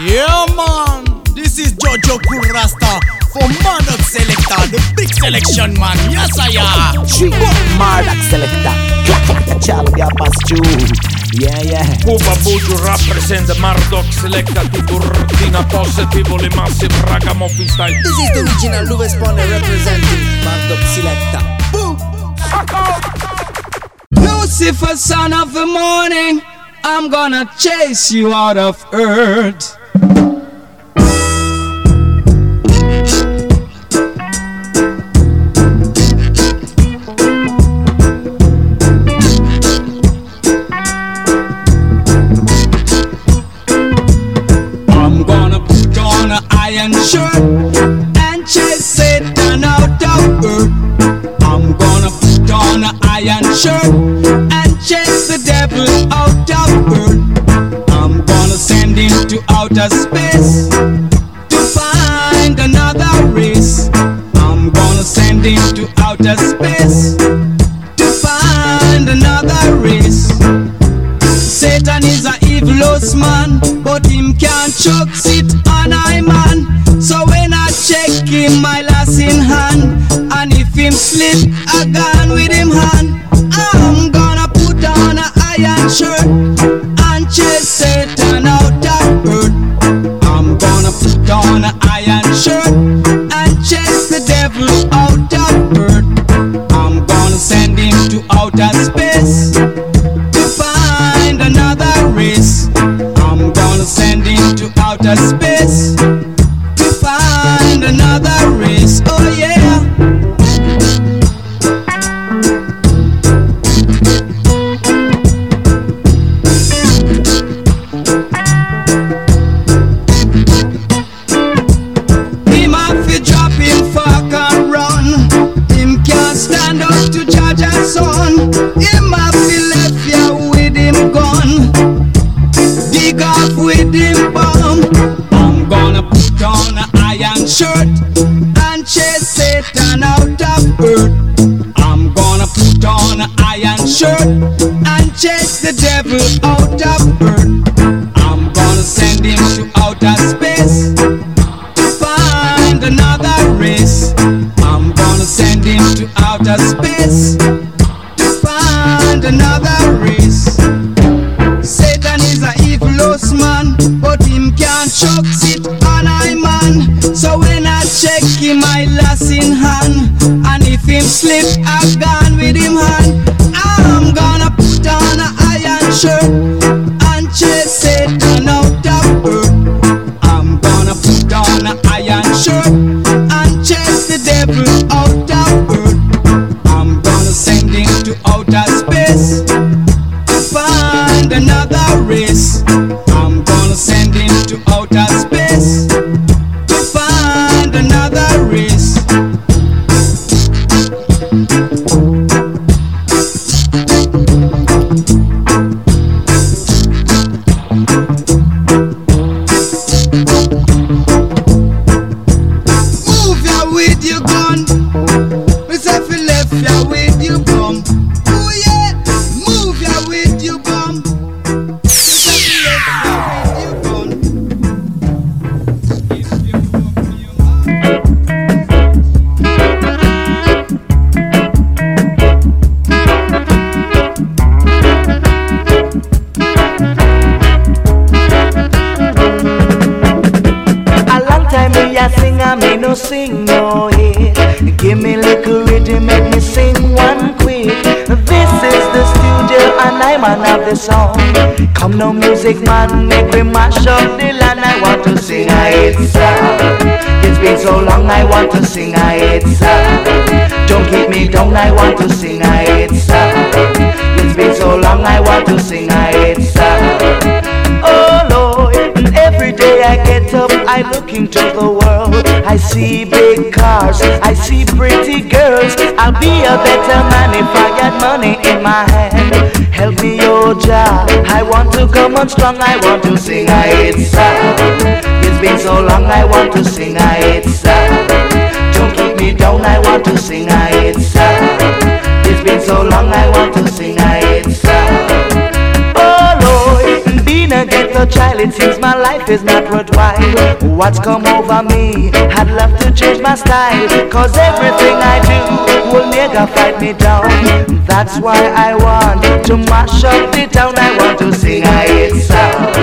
Yeah, man. This is Jojo Kurasta for Mardoc Selecta, the big selection man. Yes, I am. Street Mardoc Selecta. Clack, clack, chalo, ya pass Yeah, yeah. Cuba Buju rappresenta Mardoc Selecta ti turtina positively massive ragamuffin style This is the original Louis Spawner representing Mardoc Selecta Boom! Lucifer, son of the morning, I'm gonna chase you out of earth. And chase Satan out of earth. I'm gonna put on an iron shirt and chase the devil out of earth. I'm gonna send him to outer space to find another race. I'm gonna send him to outer space to find another race. Satan is a evilous man, but him can't choke sit him, my last in hand, and if him slip, to sing a hit song. It's been so long, I want to sing a hit song. Oh Lord, every day I get up, I look into the world. I see big cars, I see pretty girls. I'll be a better man if I got money in my hand. Help me, oh Jah. I want to come on strong, I want to sing a hit song. It's been so long, I want to sing a hit song. Don't keep me down, I want to sing a hit song. It's been so long, I want to sing a hit song. Oh Lord, being a get a child, it seems my life is not worthwhile. What's come over me? I'd love to change my style. Cause everything I do will never fight me down. That's why I want to mash up the town. I want to sing I hate sound.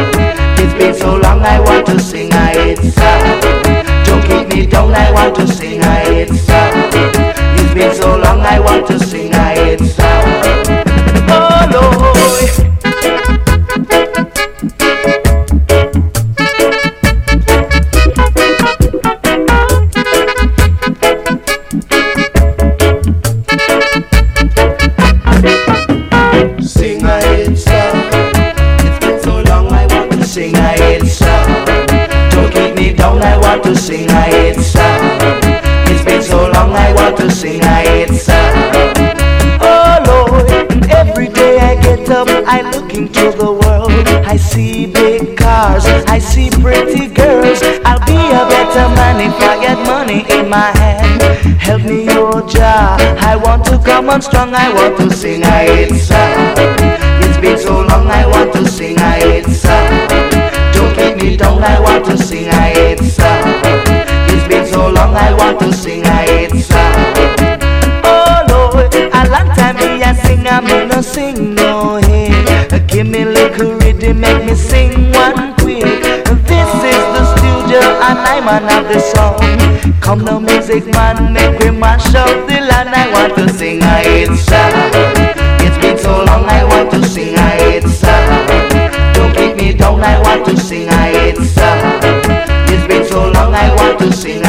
It's been so long, I want to sing I hate sound. Don't keep me down, I want to sing I hate sound. Been so long, I want to sing I hate into the world. I see big cars, I see pretty girls. I'll be a better man if I get money in my hand. Help me, oh Jah. I want to come on strong, I want to sing a hit song. It's been so long, I want to sing a hit song. Don't keep me down, I want to sing a hit song. It's been so long, I want to sing a hit song. Oh Lord, a long time me a sing, I me Give me little rhythm, make me sing one quick. This is the studio and I'm on of the song. Come now, music man, make we mash up the land. I want to sing a hit song. It's been so long, I want to sing a hit song. Don't keep me down, I want to sing a hit song. It's been so long, I want to sing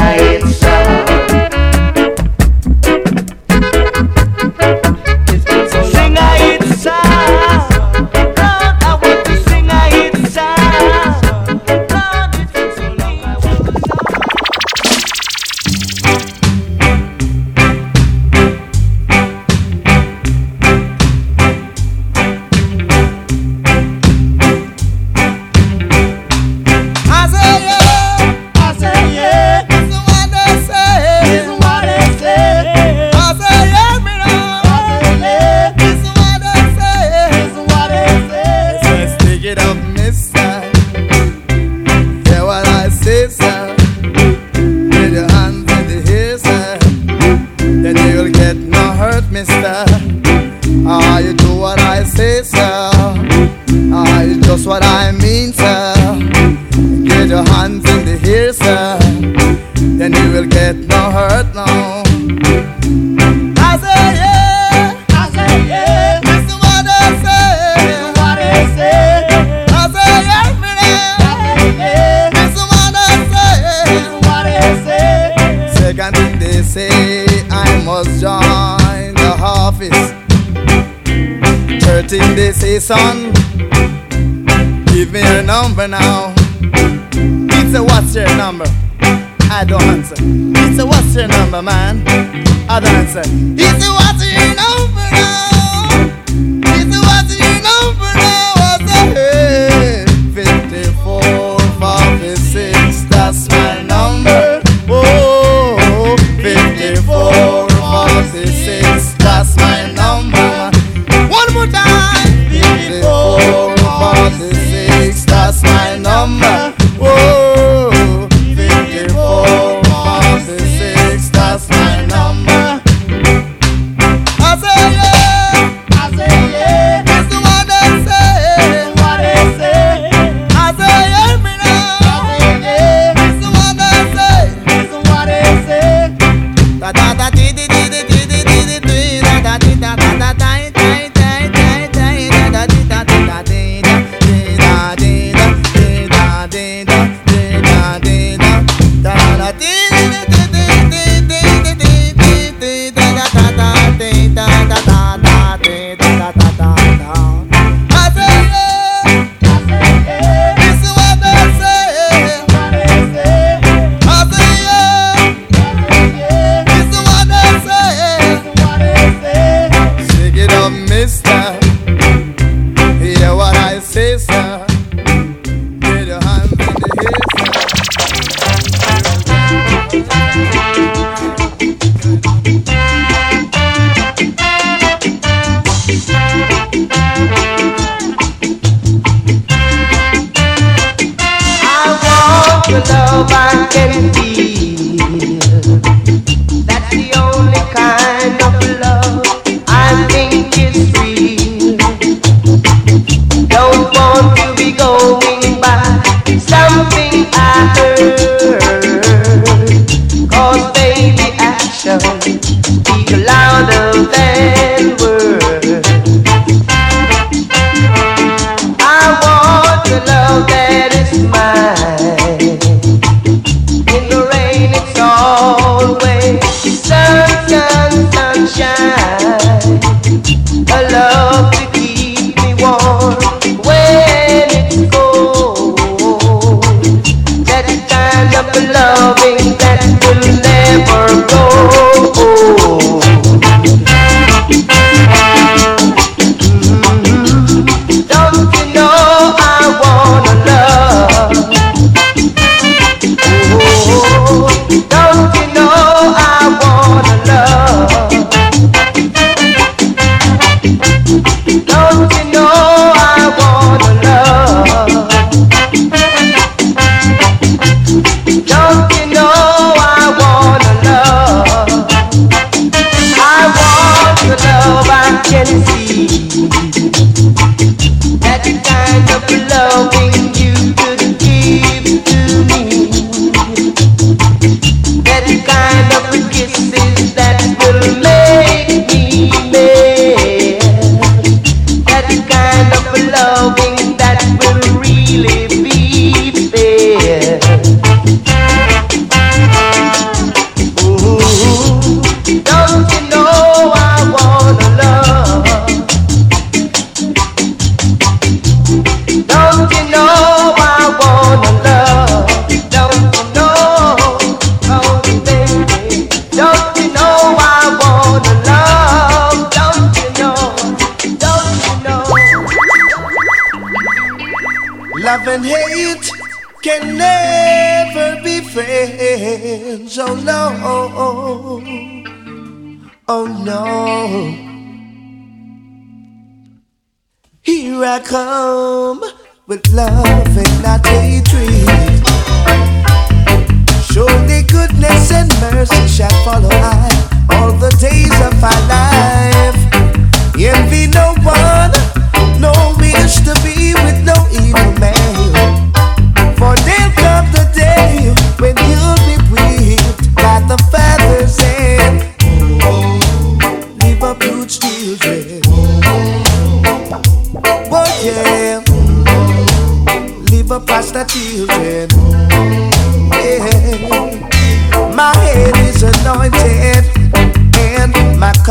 they my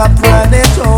mercy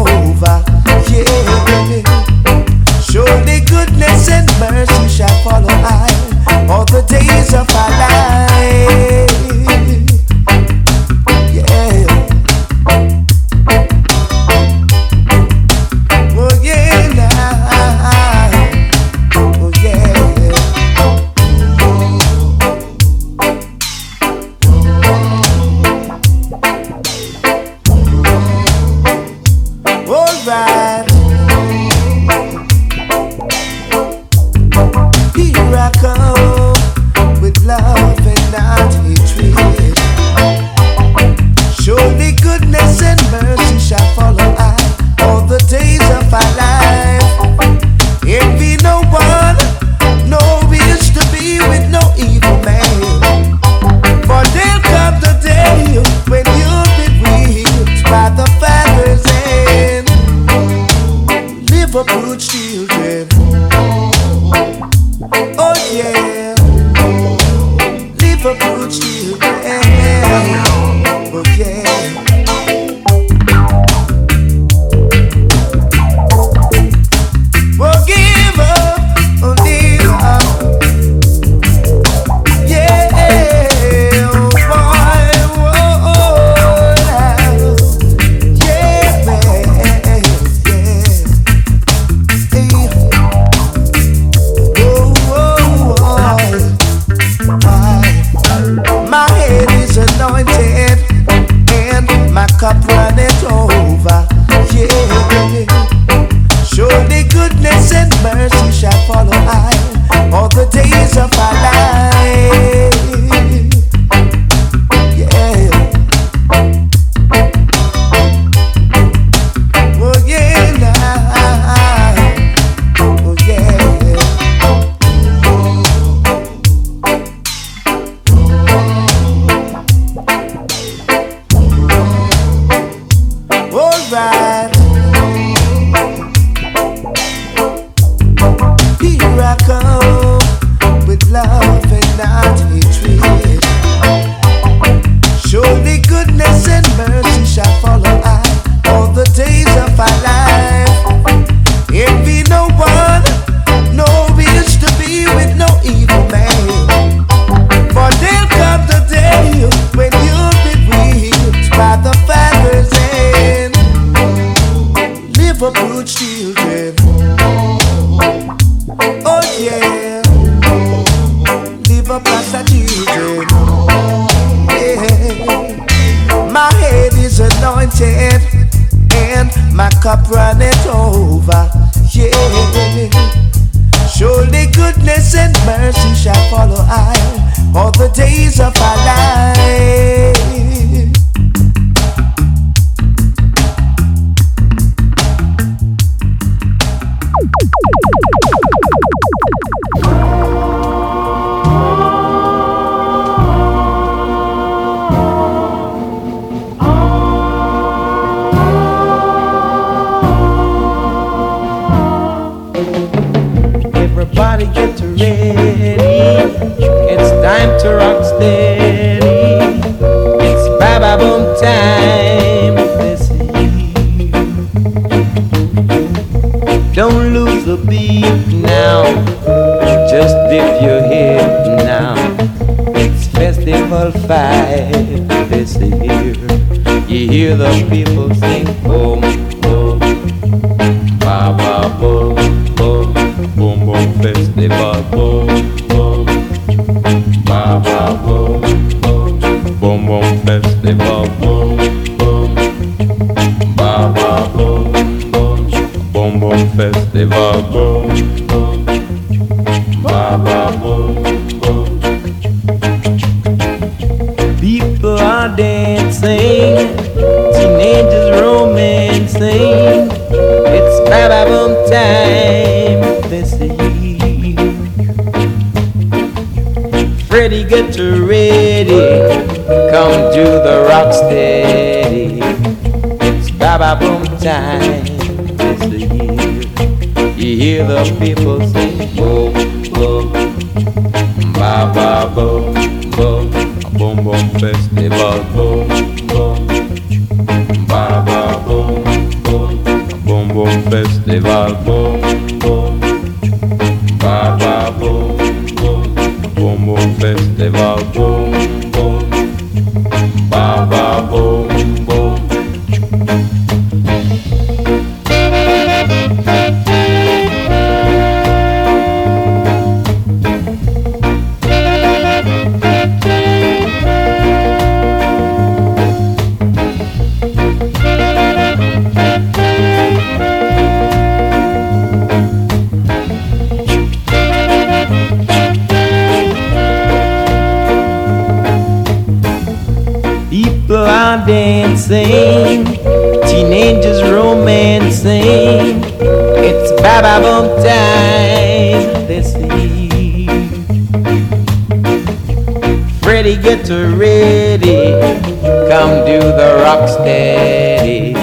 get ready, come to the rock steady. It's Baba Boom time this year. You hear the people sing boom boom, Baba boom. Boom, boom boom festival boom boom, Baba boom boom, boom boom festival boom get ready, come do the rock steady.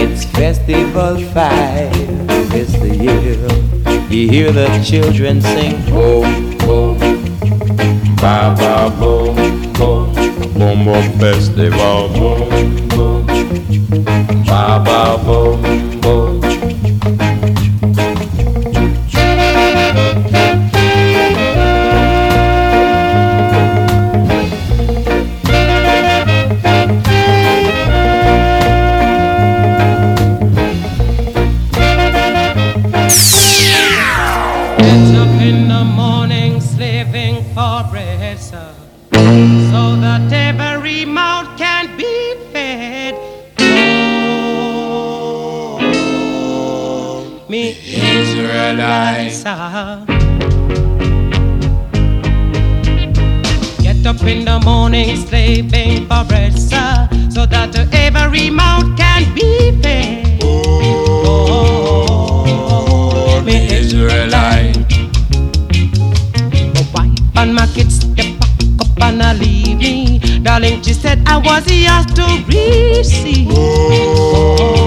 It's Festival Five this year. You hear the children sing, boom, boom, Baba boom, boom. Boom boom festival, boom boom, Baba boom boom. In the morning slaving for bread, sir, so that every mouth can be fed. Oh, me Israelites, sir. Get up in the morning slaving for bread, sir, so that every mouth can be fed. Oh, oh me Israelite. My and my kids they pack up and I leave me. Darling, she said I was yours to receive. Oh,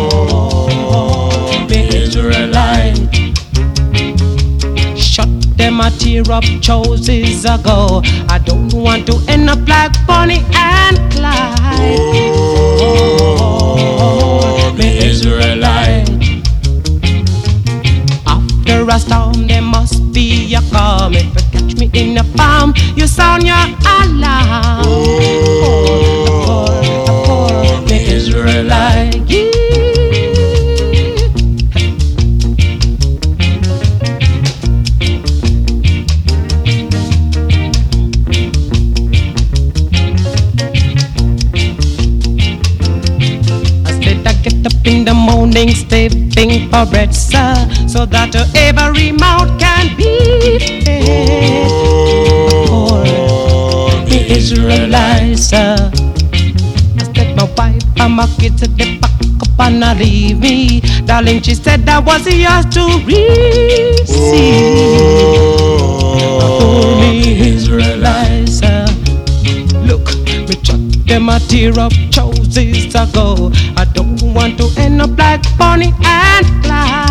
Israelite. Shut them a tear up choices ago. I don't want to end up like Bonnie and Clyde. Oh, me Israelite. After a storm, there must be a calm. If you catch me in a farm, you sound your alarm. Oh, the poor, the poor, the morning, stepping for bread, sir, so that every mouth can be fed. For the Israelites, said my wife and my kids said they pack up and not leave me. Darling, she said that was yours to receive. For me, Israelites, sir. Look, me chuck them a tear up choices ago. I don't want to end up like Bonnie and Clyde.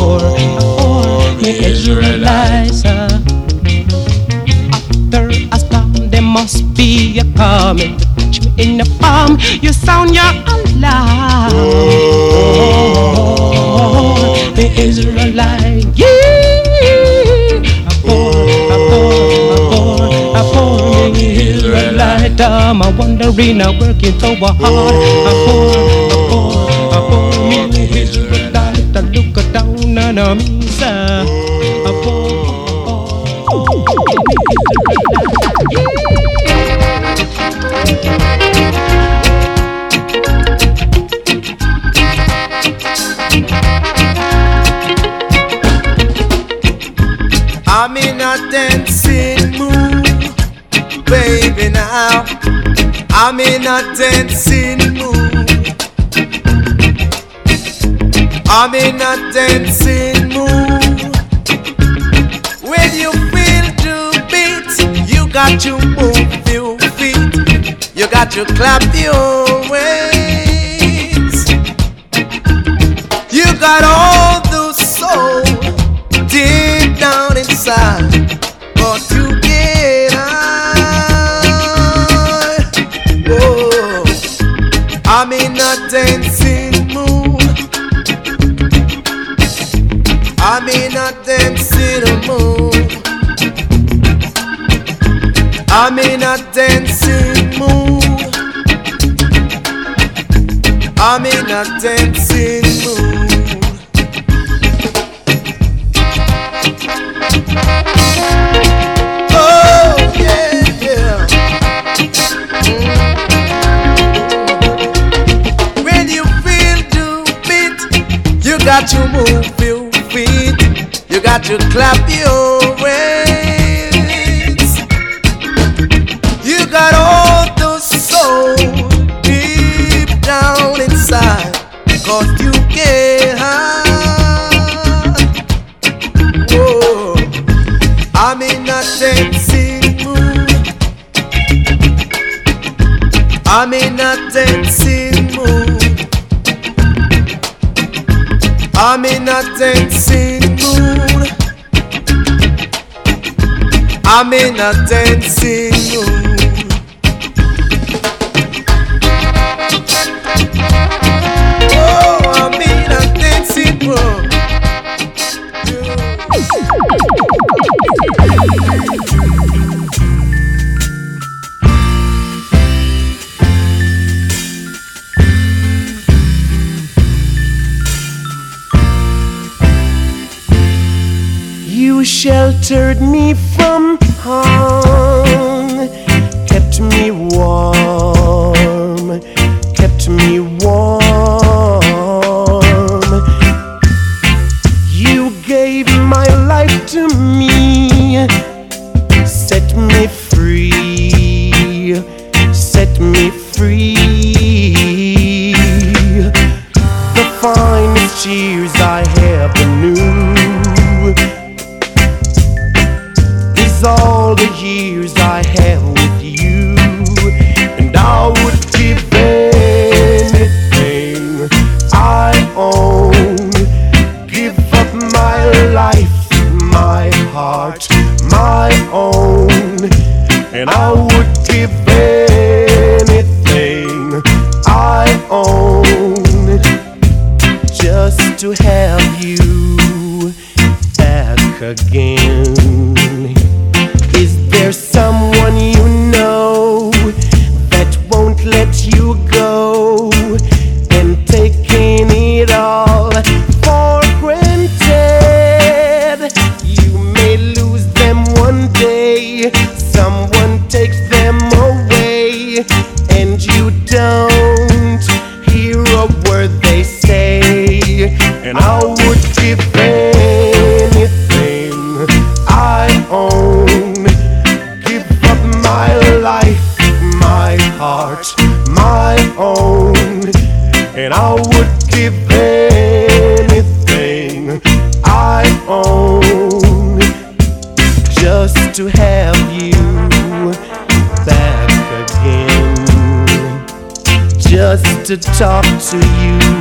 Or, or me Israelites. After a storm, there must be a coming. Touch me in the palm, you sound your alarm. Oh, the yeah. A poor, a poor, a poor, a poor Israelite. I'm a wandering, a working so hard. A poor me Israelite. I look down on. A poor, a I'm in a dancing mood, baby. Now I'm in a dancing mood. I'm in a dancing mood. When you feel the beat, you got to move your feet. You got to clap your hands. You got all the soul deep down inside, I'm in a dancing mood. I'm in a dancing mood. Oh, yeah, yeah. When you feel the beat, you got to move your feet. You got to clap your I'm in a dancing mood. I'm in a dancing mood. I'm in a dancing mood. Sheltered me And I would give anything I own just to have you back again. Just to talk to you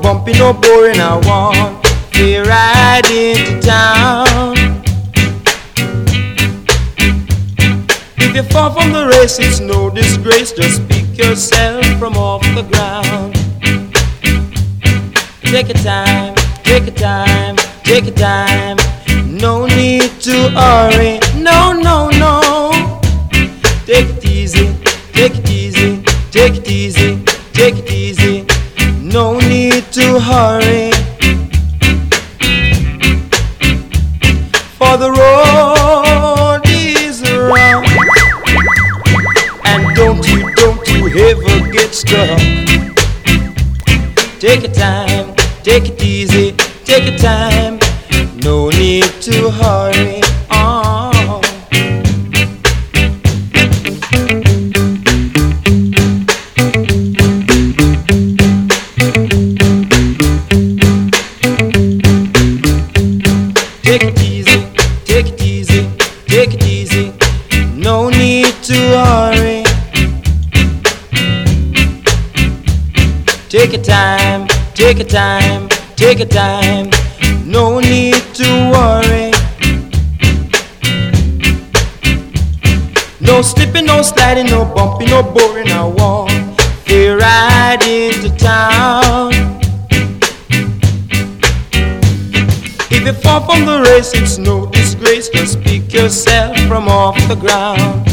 bumping, no boring. I want to ride into town. If you fall from the race, it's no disgrace. Just pick yourself from off the ground. Take your time, take your time, take your time. No need to hurry. No, no, no. Take it easy, take it easy, take it easy, hurry. For the road is rough. And don't you, don't you ever get stuck. Take your time, take it easy, take your time. No need to hurry. Take your time, take your time. No need to worry. No slipping, no sliding, no bumping, no boring. I want to ride into town. If you fall from the race, it's no disgrace. Just pick yourself from off the ground.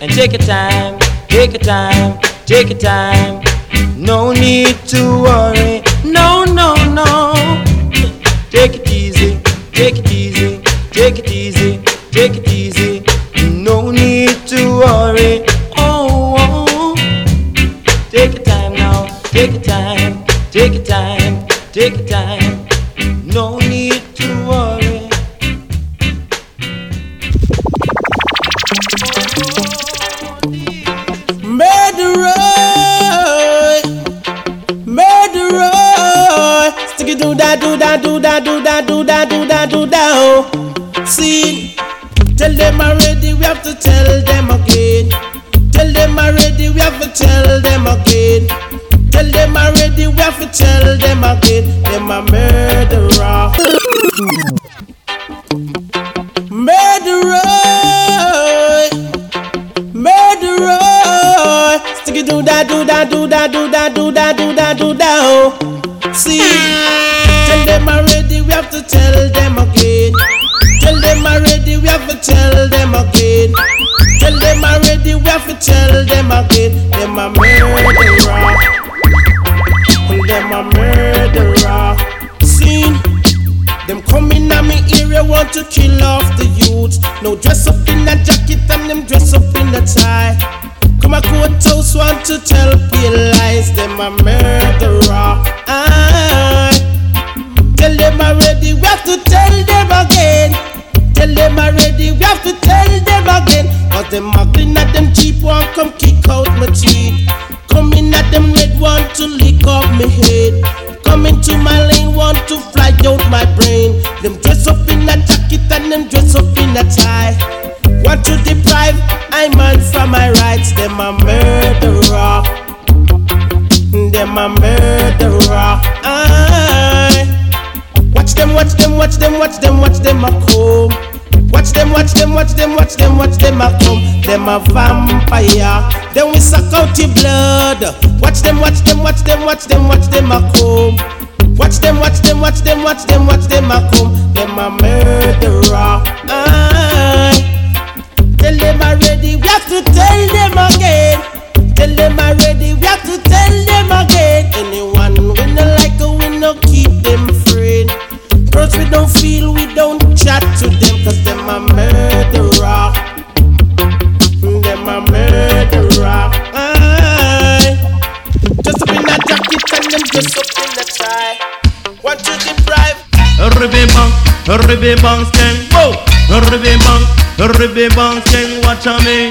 And take your time, take your time, take your time. No need to worry. No, no, no. Take it easy, take it easy, take it easy, take it easy. No need to worry. Oh, oh. Take your time now, take your time, take your time, take your time. Do that, do that, do that, do that. Oh, see, tell them already. We have to tell them again. Tell them already. We have to tell them again. Tell them already. We have to tell them again. Them a murderer. Murderer, murderer. Sticky do that, do that, do that, do that, do that, do that, do that. Tell them again. Tell them already. We have to tell them again. Them a murderer. Them a murderer. See. Them coming at me area want to kill off the youths. No dress up in a jacket and them dress up in a tie. Come a courthouse want to tell pale lies. Them a murderer. Aye. Tell them already, we have to tell them again. Tell them already, we have to tell them again. Cause them muggling at them cheap one come kick out my teeth. Coming at them red want to lick off my head. Coming to my lane want to fly out my brain. Them dress up in a jacket and them dress up in a tie. Want to deprive I man from my rights. Them a murderer. Them a murderer. Aye. Watch them, watch them, watch them, watch them, watch them a come. Watch them, watch them, watch them, watch them, watch them a come. Them a vampire. Then we suck out your blood. Watch them, watch them, watch them, watch them, watch them a come. Watch them, watch them, watch them, watch them, watch them a come. Them a murderer. Aye. Ribby bang skeng, whoa. Ribby bang, ribby bang skeng, watch on me.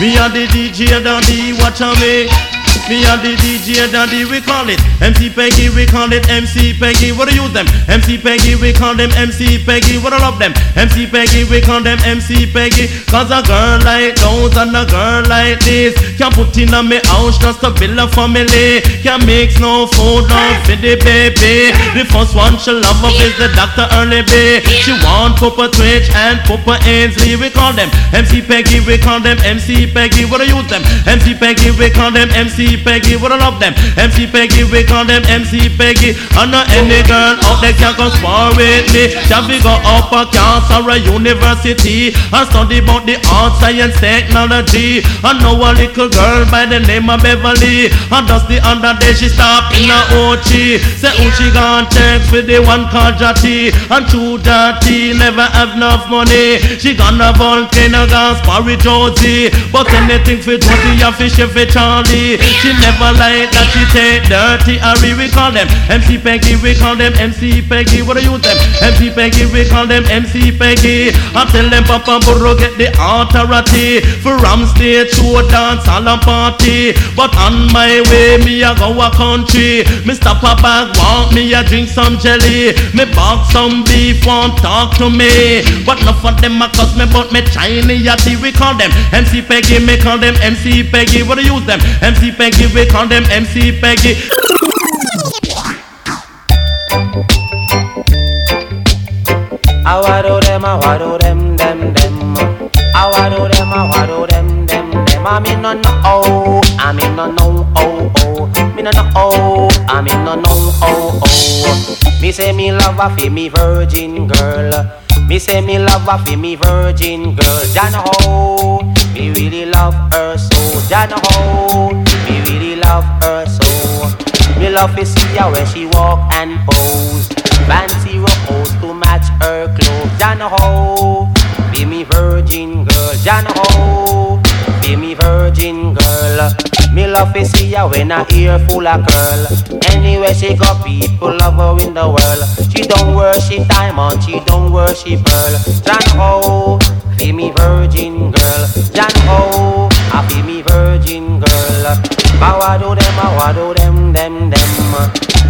Me and the DJ daddy, watch on me. Me and the DJ daddy, we call it MC Peggy, we call it MC Peggy. What do you use them? MC Peggy, we call them MC Peggy. What I love them? MC Peggy, we call them MC Peggy. Cause a girl like those and a girl like this can put in a me house just to build a family. Can mix no food, no for the baby. The first one she love of is the Dr. Early B. She want Papa Twitch and Papa Ainsley. We call them MC Peggy, we call them MC Peggy. What do use them? MC Peggy, we call them MC Peggy. What I love them? MC Peggy, we call them MC Peggy. And not any girl out there can come spar with me. Can we go up a class or a university and study about the art, science, technology? I know a little girl by the name of Beverly. And just the other day she stopped in a Ochi. Say who she gone text with the one called Jati. And true Jati never have enough money. She gonna volcano gas spar with Josie. But anything for Josie, you fish for Charlie. She never like that she take dirty Harry. We call them MC Peggy, we call them MC Peggy. What do you them? MC Peggy, we call them MC Peggy. I tell them Papa Burro get the authority for Ram stage show dance all and party. But on my way, me a go a country. Me stop a bag, want me a drink some jelly. Me box some beef, want talk to me. But enough of them a cuss me, but me Chinese yachty. We call them MC Peggy, me call them MC Peggy. What do you them? MC Peggy, we call them MC Peggy. I wado them, I wado them, them, them. I wado them, I wado them, them, them. I mean no no oh, I mean no no oh oh. Me no no oh, I mean no no oh oh. Me say me love a fi me virgin girl. Me say me love a fi me virgin girl. Jana ho, oh. Me really love her so. Jana ho, me really love her so. Me love to see her when she walk and pose. Fancy rose to match her clothes. Jana ho, be me virgin girl. Jana ho, be me virgin girl. Me love to see her when her ear full of curl. Anywhere she go, people love her in the world. She don't worship diamond, she don't worship pearl. Jana be me virgin girl. Ho, I be me virgin girl. Bawado them, bawado them, them, them.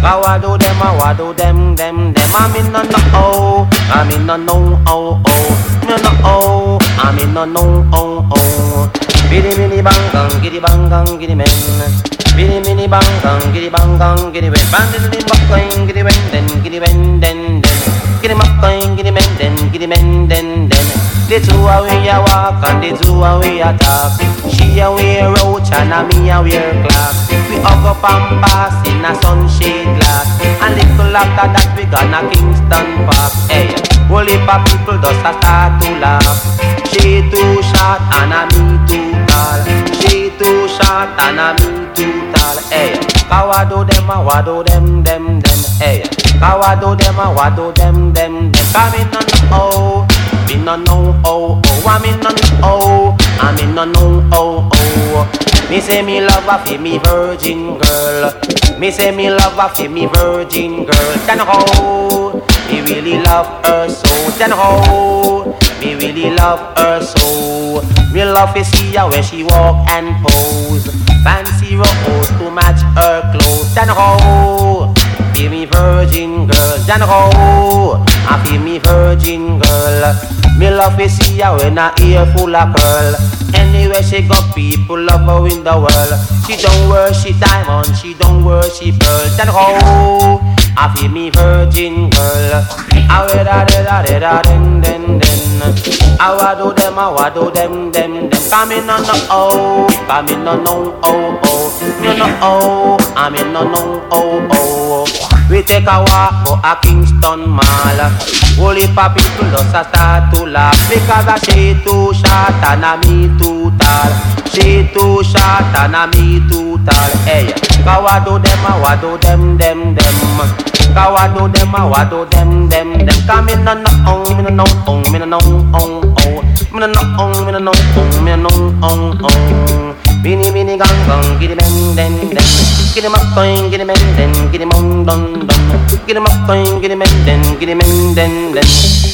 Bawado them, bawado them, them, them. I'm in no no oh, I'm in no no oh oh, no no oh, I'm in no no oh oh. Biddy biddy bang bang, giddy bang bang, giddy men. Biddy biddy bang bang, giddy bang bang, giddy. Bang giddy bang bang, giddy ben, then giddy ben, then then. Going, get him in, then, get him then, then. The two a we a walk and the two a we a talk. She a wear roach and a me a wear clock. We hug up and pass in a sunshade glass. And little after that we gonna Kingston Park. Hey, whole heap of people just a start to laugh. She too short and a me too tall. She too short and a me too tall. Hey, how do them a do them them them. Hey, how do them a do them them them. Come in on oh. Me no know oh oh, I me no know oh, I me no know oh oh. Me say me love her for me virgin girl. Me say me love her for me virgin girl. Then how me really love her so. Then how me really love her so. Me love to see her when she walk and pose. Fancy rose to match her clothes. Then how be me virgin girl. Then how I feel me virgin girl. Me love to see her when her ear full of curl. Anywhere she go, people love her in the world. She don't worship diamond, she don't worship pearl. Then how I feel me virgin girl. Ah, I wear da da da da da den den den. I ah, wa do them, I wa do them them them. Come in on the oh, come in on no oh oh. Me no oh, I'm in no no oh oh. oh. We take a walk for a Kingston Mall. Heap of people just a start to laugh because a she too short and a me too tall. She too short and a me too tall. Hey, kawa do them wa do them them them. Kawa do them wa do them them them. Come in the on, me no no me no no. Me no on, me no no on, me no on on. Bini bini gang gang, giddy bang den den. Get him up, going, get him in, then get him on, dun dun. Get him up, going, get him in, then get him in, then then.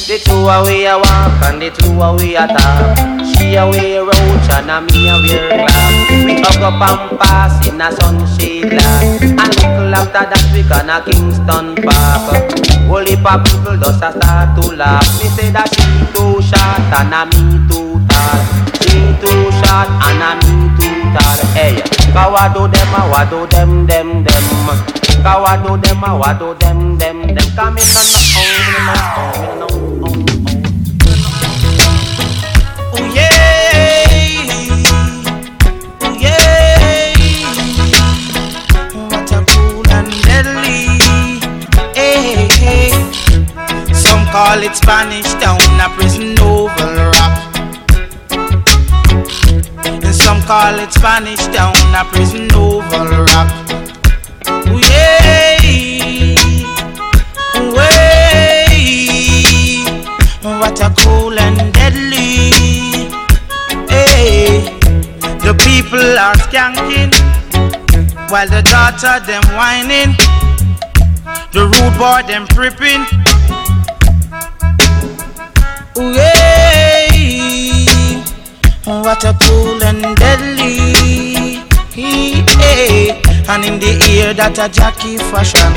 The two away a walk and the two away a talk. She a wear roach and a me a wear glass. We hug up and pass in a sunshade glass. After that we gonna Kingston Park. Whole heap people just a start to laugh. Me say that she too short and a me too tall. She too short and a me too tall. Hey, kawa do them uh, a wa do them them them. Kawa do them uh, a wa do them them them. Come in on the on, on, on, on. Call it Spanish Town, a prison oval rock. And some call it Spanish Town, a prison oval rock. Oh yeah, oh yeah. What a cool and deadly. Hey, the people are skanking while the daughter them whining. The rude boy them pripping. Ooh, yeah. A cool and deadly. Hey, and in the ear that a jockey fashion.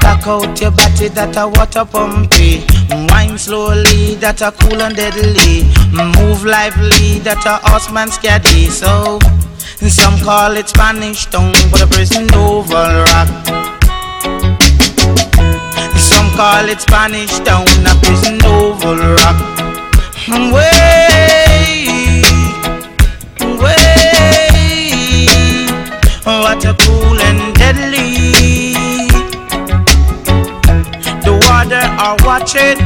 Back out your body that a water pumpy. Wine slowly that a cool and deadly. Move lively that a horseman scaddy. So some call it Spanish Town, but a prison oval rock. Call it Spanish town, a prison oval rock. Way, way, what a cool and deadly. The water are watching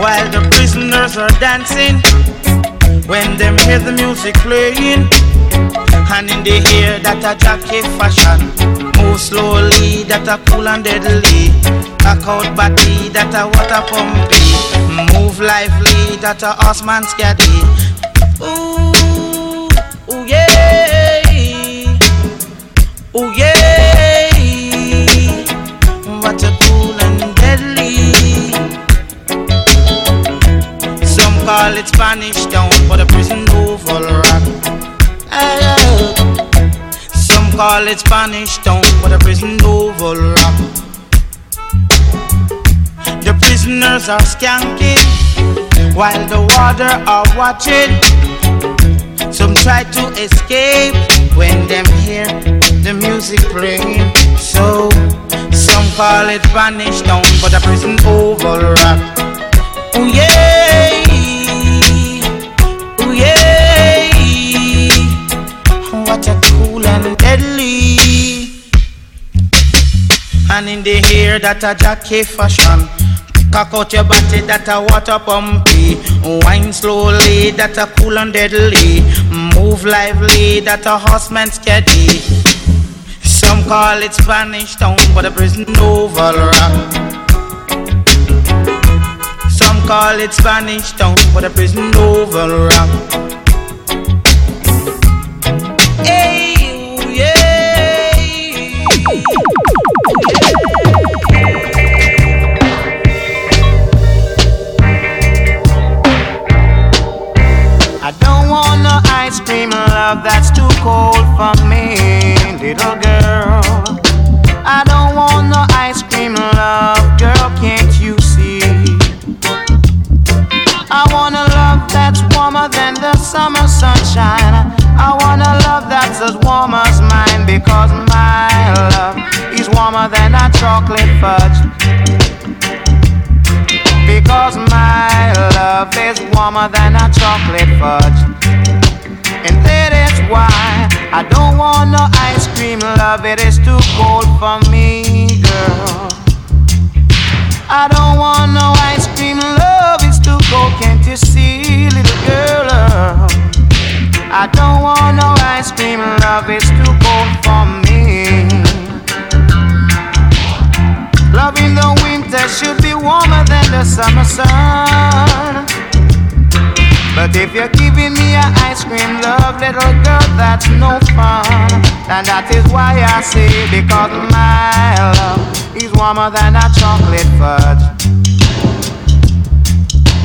while the prisoners are dancing. When them hear the music playing, and in the ear that a jockey fashion. Move slowly, that a cool and deadly. Back out body, that a water pumpy. Move lively, that a horseman scaddy. Ooh, ooh yeah, ooh yeah. What a cool and deadly. Some call it Spanish town, but a prison oval rock. Some call it Spanish town, but a prison oval rock. Prisoners are skanking while the water are watching. Some try to escape when them hear the music playing. So some call it Spanish Town, but a prison rock. Oh yeah, oh yeah. What a cool and deadly. And in the hair that a jockey fashion. Cock out your body that a water pumpy. Wine slowly that a cool and deadly. Move lively that a horseman steady. Some call it Spanish town, but a prison oval rock. Some call it Spanish town, but a prison oval rock. Love that's too cold for me, little girl. I don't want no ice cream love, girl, can't you see? I want a love that's warmer than the summer sunshine. I want a love that's as warm as mine because my love is warmer than a chocolate fudge. Because my love is warmer than a chocolate fudge. And that is why I don't want no ice cream love, it is too cold for me, girl. I don't want no ice cream love, it's too cold, can't you see, little girl? I don't want no ice cream love, it's too cold for me. Love in the winter should be warmer than the summer sun. But if you're giving me an ice cream love, little girl, that's no fun. And that is why I say, because my love is warmer than a chocolate fudge.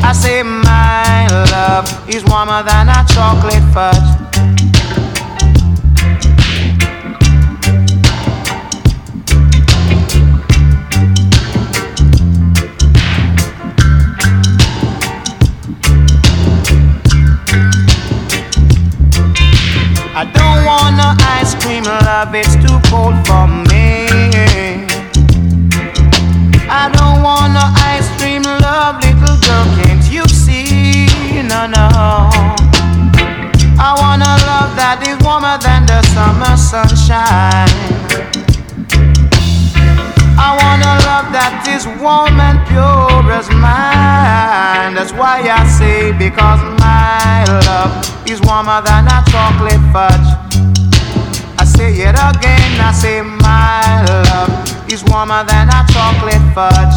I say my love is warmer than a chocolate fudge. I don't want no ice cream love, it's too cold for me. I don't want no ice cream love, little girl, can't you see? No, no. I want a love that is warmer than the summer sunshine. That is warm and pure as mine. That's why I say, because my love is warmer than a chocolate fudge. I say it again, I say my love is warmer than a chocolate fudge.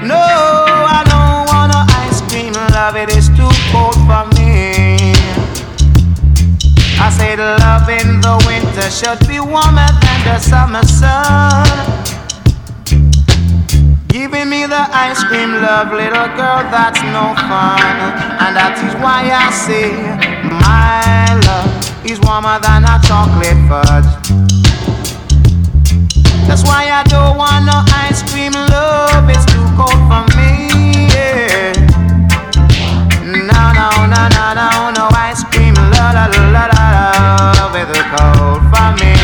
No, I don't want no ice cream love, it is too cold for me. I say love in the winter should be warmer than the summer sun. Giving me the ice cream love, little girl, that's no fun. And that is why I say my love is warmer than a chocolate fudge. That's why I don't want no ice cream love, it's too cold for me. Yeah. No, no, no, no, no, no ice cream love, la, la, la, la, love, it's cold for me.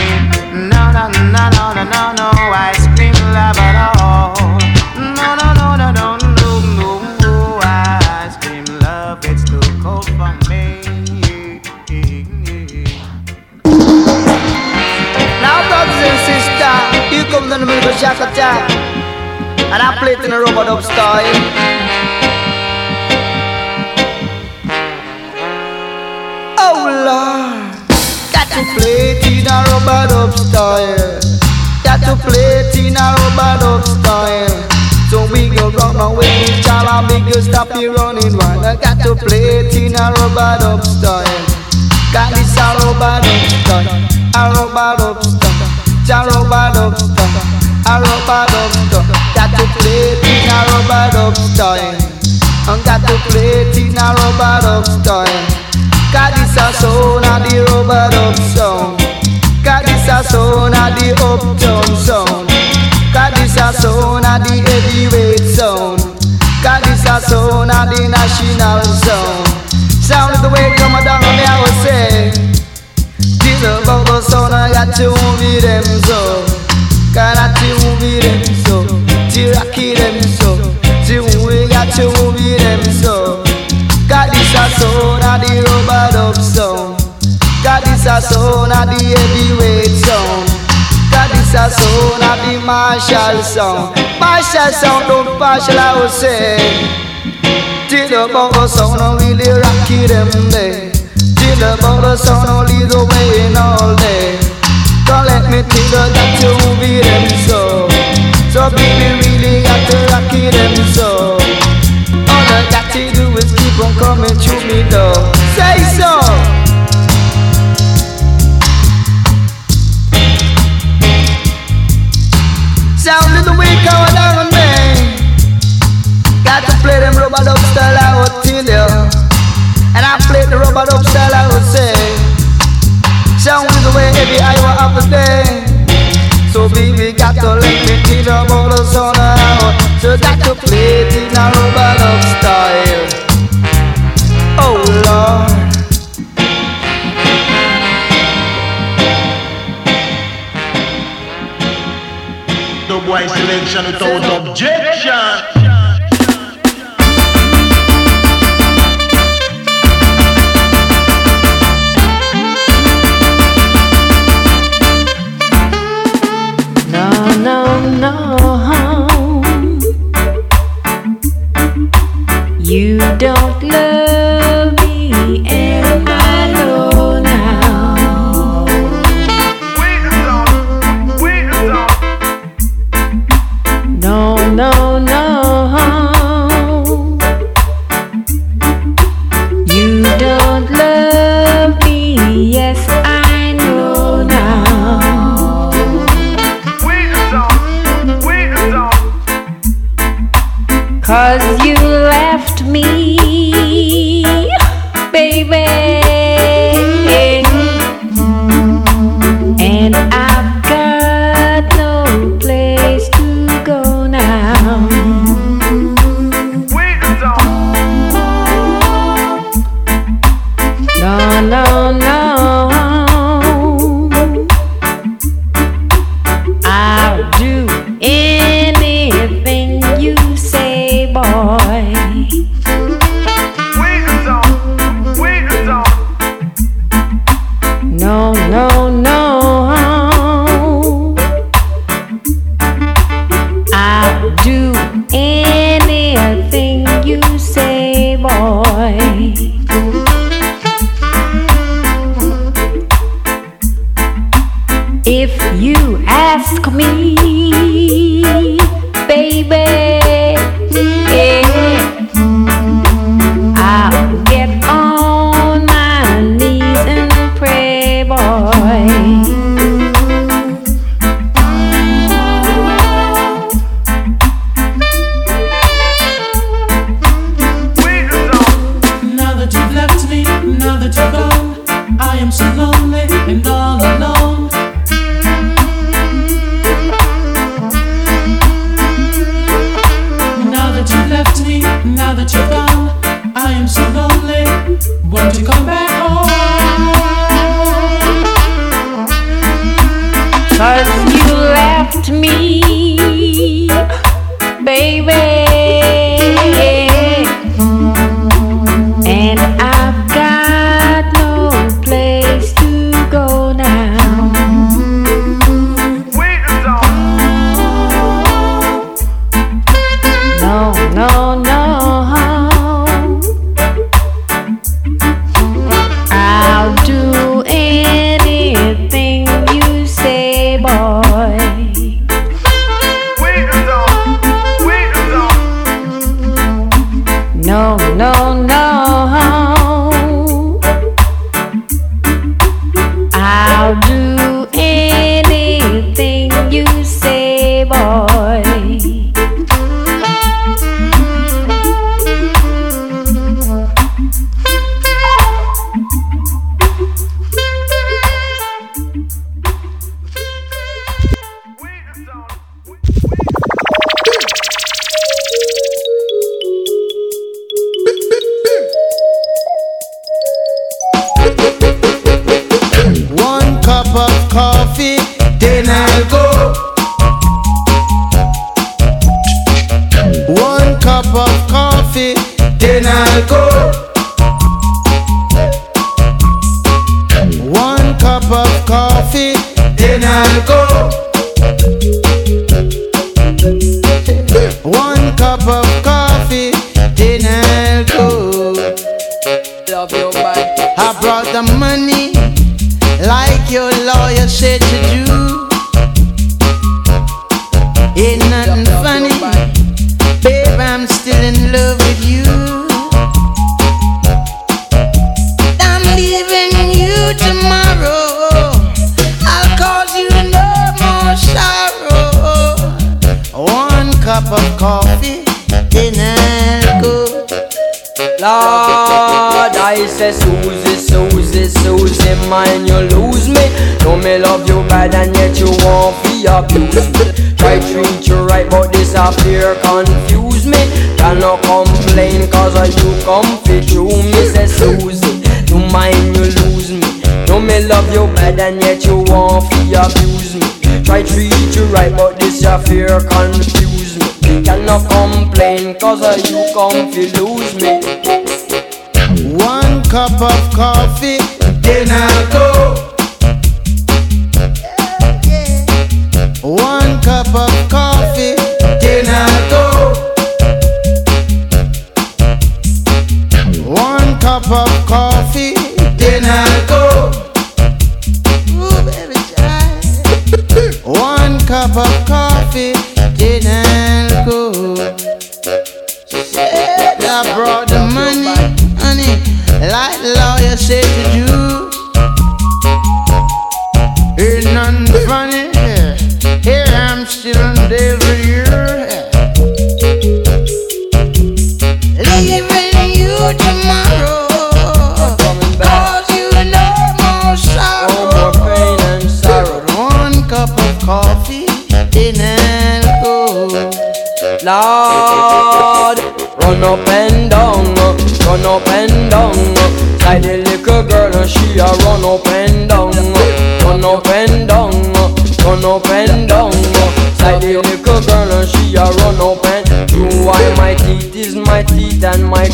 The musical shock attack. And I play it in a rubber dub style. Oh Lord, got to play it in a rubber dub style. Got to play it in a rubber dub style. So we go run away, child, and we go stop you running wild. I got to play it in a robot dub style. Got this a rubber dub style, a rubber dub style, a rubber dub style, a rubber dub style. Got to play it in a rubber dub style. I got to play it in a rubber dub style. Cause this a sound of the rubber dub sound. Cause this a sound of the uptown sound. Cause this a sound of the heavyweight sound. Cause this a sound of the national sound. Sound is the way come down on me I would say. This about the sound I got to be them so. Gotta to them so, to rocky them so, to we got to move them so. Got this a sound of the rubber dub sound. Got this a sound of the heavyweight the Marshall sound. Marshall sound don't partial I would say. Till the bubble sound really them day. Till the bubble sound only the way in all day. Don't let me think that you be them so. So baby really got to rock it them so. All I got to do is keep on coming to me though. Say so. Sound little weak out down on me. Got to play them rubber dub style I would tell you. And I play the rubber dub style I would say. Sound with the way every hour of the day. So baby got to let me you about the sound out. So got to play it in a rubber dub style. Oh Lord. The selection without objection. Don't love cause of you come fi lose me. One cup of coffee, then I'll go. One cup of coffee, then I'll go. One cup of coffee, then I'll go. Ooh, baby child. One cup of coffee,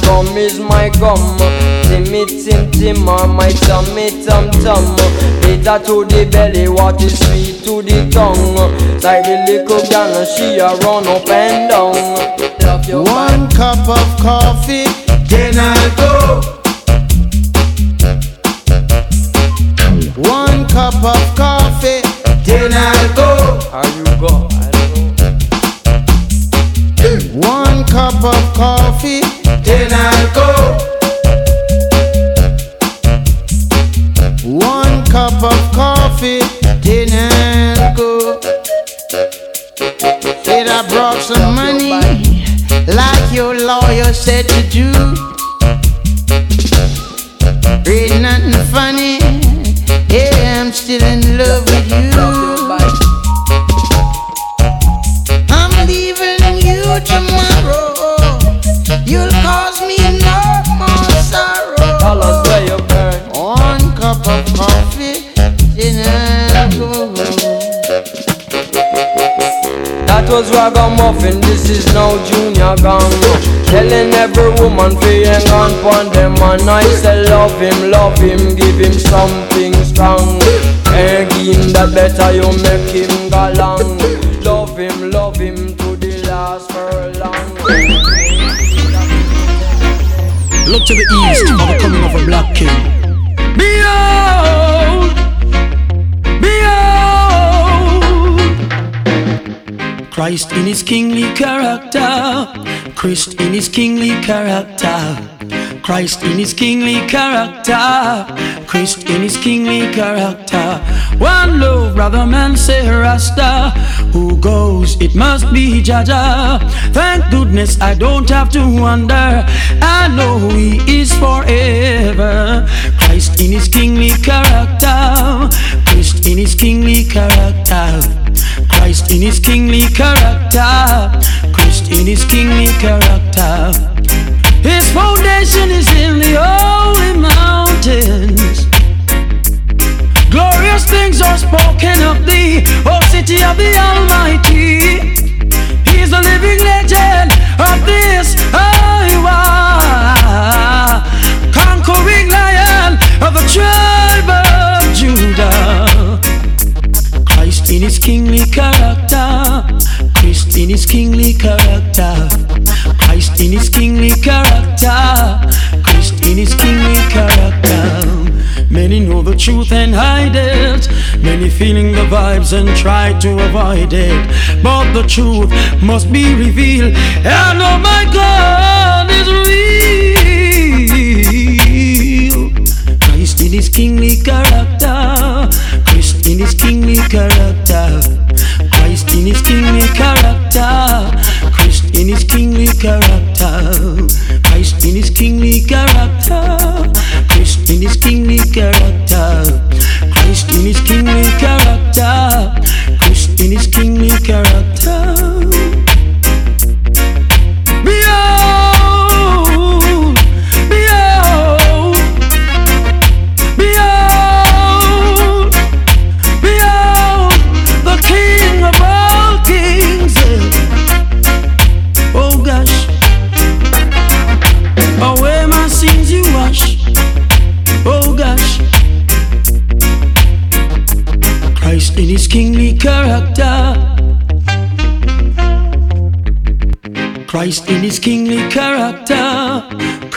gum is my gum. Timmy tim tim or my tummy tum tum. Bitter to the belly, what is sweet to the tongue. Like the little girl, uh, she a run up and down. Love your One cup of coffee, then I'll go. One cup of coffee, then I'll go. How you go? Cup of coffee, then I'll go. One cup of coffee, then I'll go. Said I brought some money, like your lawyer said to do. Ain't nothing funny. Yeah, I'm still in love with you. Ragamuffin, this is now Junior Gang Telling every woman fi hang on pon them And I say love him, love him, give him something strong. And give him that better, you make him go long. Love him, love him to the last furlong Look to the east the coming of a black king. Behold, Christ in his kingly character, Christ in his kingly character, Christ in his kingly character, Christ in his kingly character. One love, brother man, say Rasta. Who goes? It must be Jaja. Thank goodness I don't have to wonder. I know He is forever. Christ in His kingly character. Christ in His kingly character. Christ in his kingly character. Christ in his kingly character. His foundation is in the holy mountains. Glorious things are spoken of thee, O city of the Almighty. He's a living legend of this Iowa, conquering lion of the tribe. Christine is kingly character. Christine is kingly character. Christine is kingly character. Christine is kingly character. Many know the truth and hide it. Many feeling the vibes and try to avoid it. But the truth must be revealed. And oh my God is real. Christine is kingly character character. Christ in his kingly character. Christ in his kingly character. Christ in his kingly character. Christ in his kingly character. Christ in his kingly character.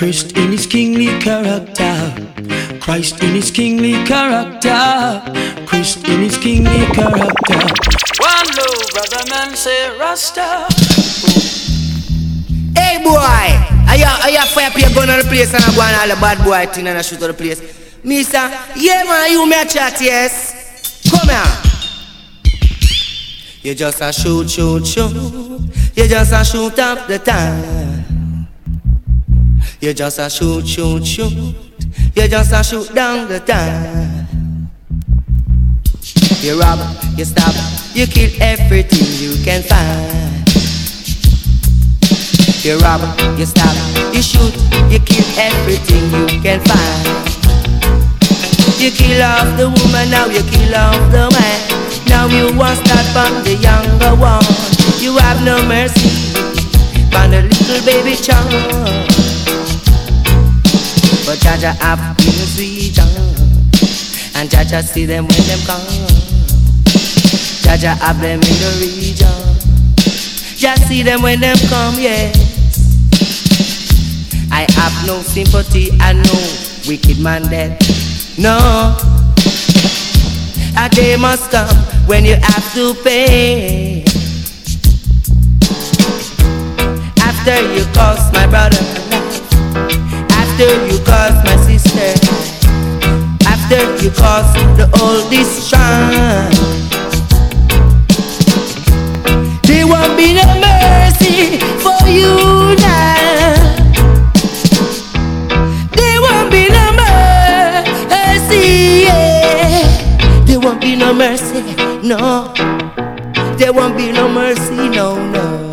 Christ in his kingly character. Christ in his kingly character. Christ in his kingly character. One low, brother man say Rasta. Hey boy, are you, are you fire play gun on the place and I go on all the bad boy thing and I shoot on the place? Mister, yeah man, you me a chat, yes? Come here. You just a shoot, shoot, shoot. You just a shoot up the time. You just a shoot, shoot, shoot. You just a shoot down the time. You rob, you stab, you kill everything you can find. You rob, you stab, you shoot, you kill everything you can find. You kill off the woman, now you kill off the man. Now you want start from the younger one. You have no mercy on a little baby child. But Jaja have region, and Jaja see them when them come. Jaja have them in the region. Just see them when them come, yes. I have no sympathy and no wicked man dead. No, a day must come when you have to pay. After you cost my brother after you cost my sister, after you cost the oldest shrine. There won't be no mercy for you now. There won't be no mercy. Yeah. There won't be no mercy. No. There won't be no mercy. No, no.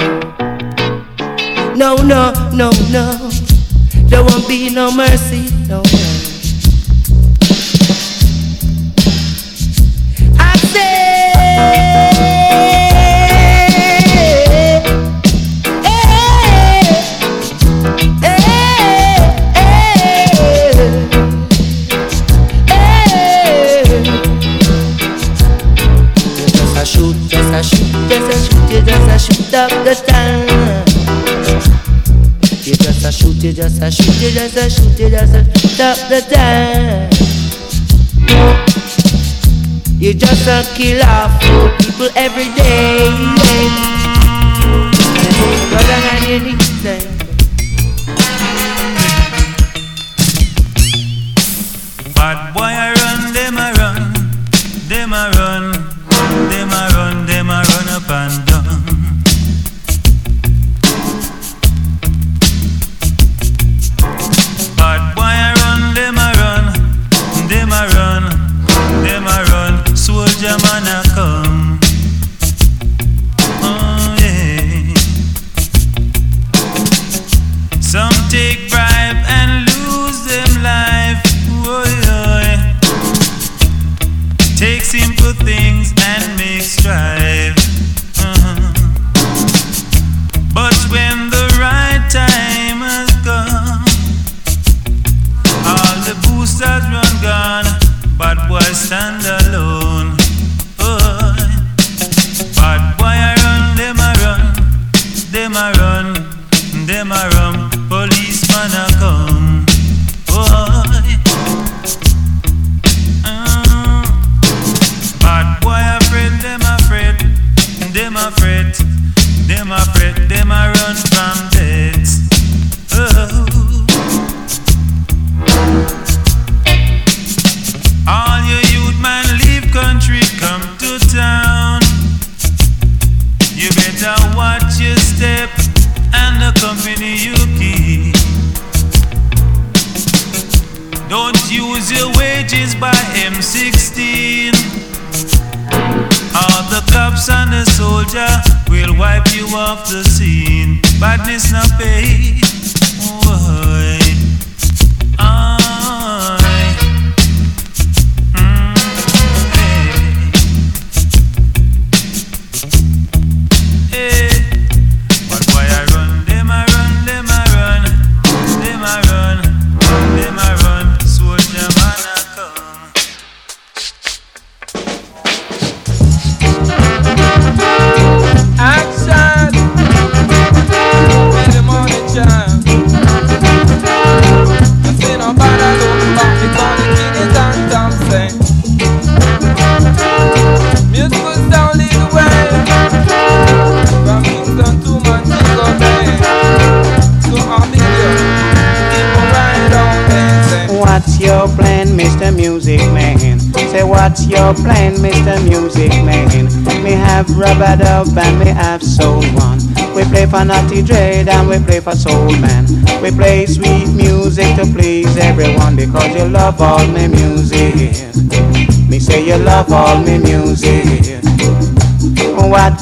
No, no, no, no. There won't be no mercy. No. I say. Just a shoot, just a shoot, just a shoot, just a shoot up the time. You just a shoot you just a shoot you just a stop the time. You just a kill off people every day. Go down on your knees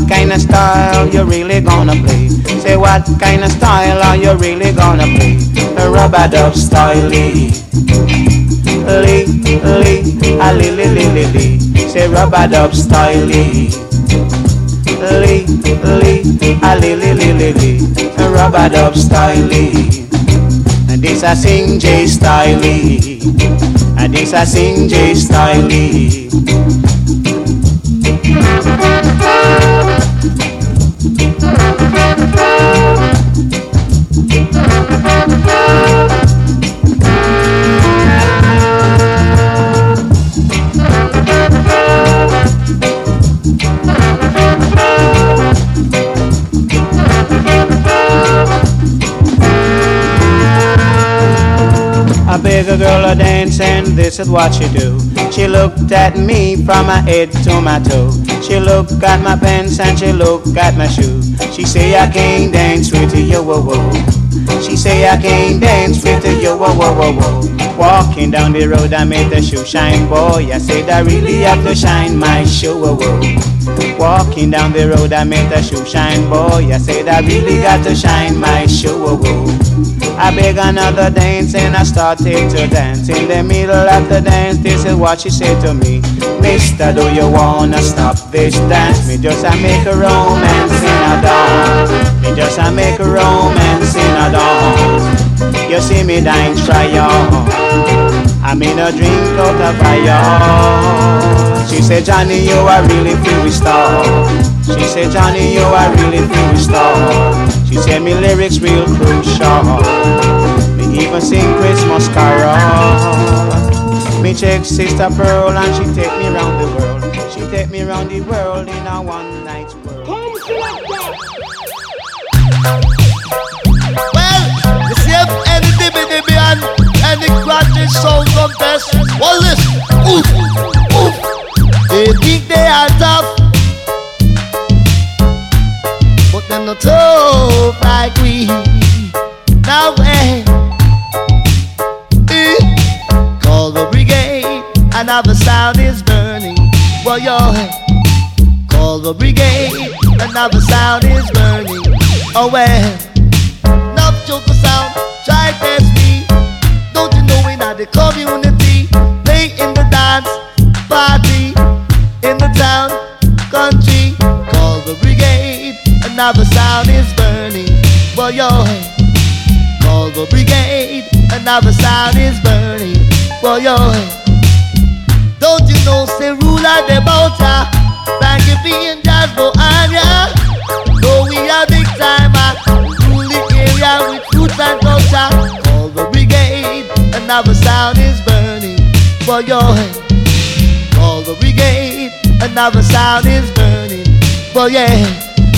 kind of style you really gonna play? Say what kind of style are you really gonna play? A rubber dub style. Eh? Lee, lee, lee, a lee, lee, lee, lee. Say rubber dub style. Eh? Lee, lee, lee, a lee, lee, lee, lee, lee. A rubber dub style. Lee. And this a sing J style. And this a sing J style. Lee. Dance and this is what she do. She looked at me from my head to my toe. She looked at my pants and she looked at my shoe. She say I can't dance with you, whoa whoa. She say I can't dance with you, whoa whoa whoa whoa. Walking down the road I made the shoe shine, boy. I said I really have to shine my shoe, whoa whoa. Walking down the road I met a shoe shine, boy. I said I really got to shine my shoe, whoa whoa. I beg another dance and I started to dance. In the middle of the dance, this is what she said to me. Mister, do you wanna stop this dance? Me just I make a romance in a dance. Me just I make a romance in a dance. You see me dance try on. I'm in a drink of fire. She said, Johnny, yo, I really free star. She said, Johnny, yo, I really free star. She said, me lyrics real crucial. Me even sing Christmas carol. Me check Sister Pearl and she take me round the world. She take me round the world in a one night world. Well, you see if any dibby dibby and any grudges sound confess. Well, listen, oof, oof. They think they are tough, but them not tough like we. Now, eh, eh, call the brigade, another sound is burning. Well, yo, call the brigade, another sound is burning. Oh, well. Enough joker sound, try test me. Don't you know in the community, brigade. Another sound is burning. Well, yo, call the brigade. Another sound is burning. Well, yo, don't you know, say ruler the bouncer, thank you being just go on ya. No, we are big timer, rule the area with roots and culture. Call the brigade, another sound is burning. For your call the brigade, another sound is burning. For yeah,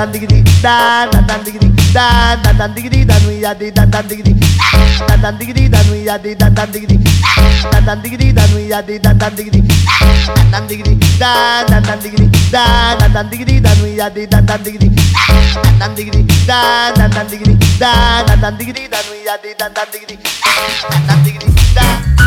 dan diggity dan dan dan diggity dan dan dan diggity dan we dan dan diggity dan dan diggity dan we dan dan diggity dan dan diggity dan dan dan diggity dan dan dan dan dan diggity dan dan dan dan dan dan dan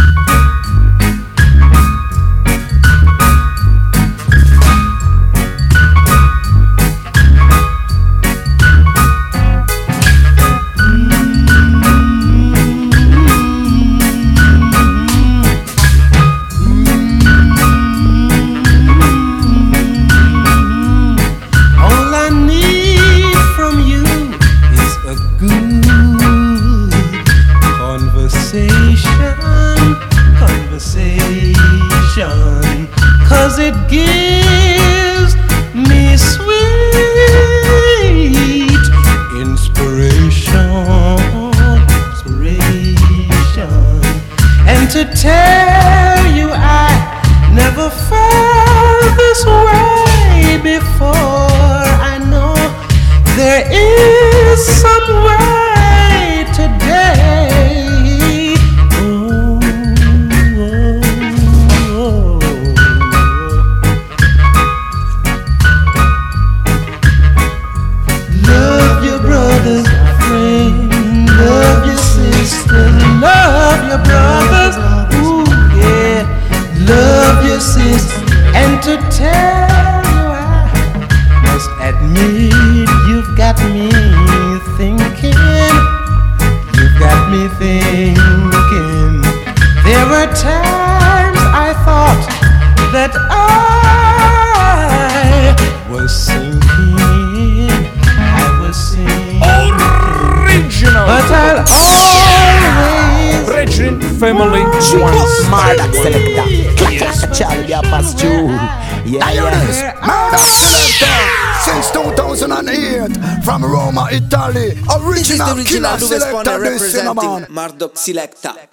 Selecta Mardoc Selecta.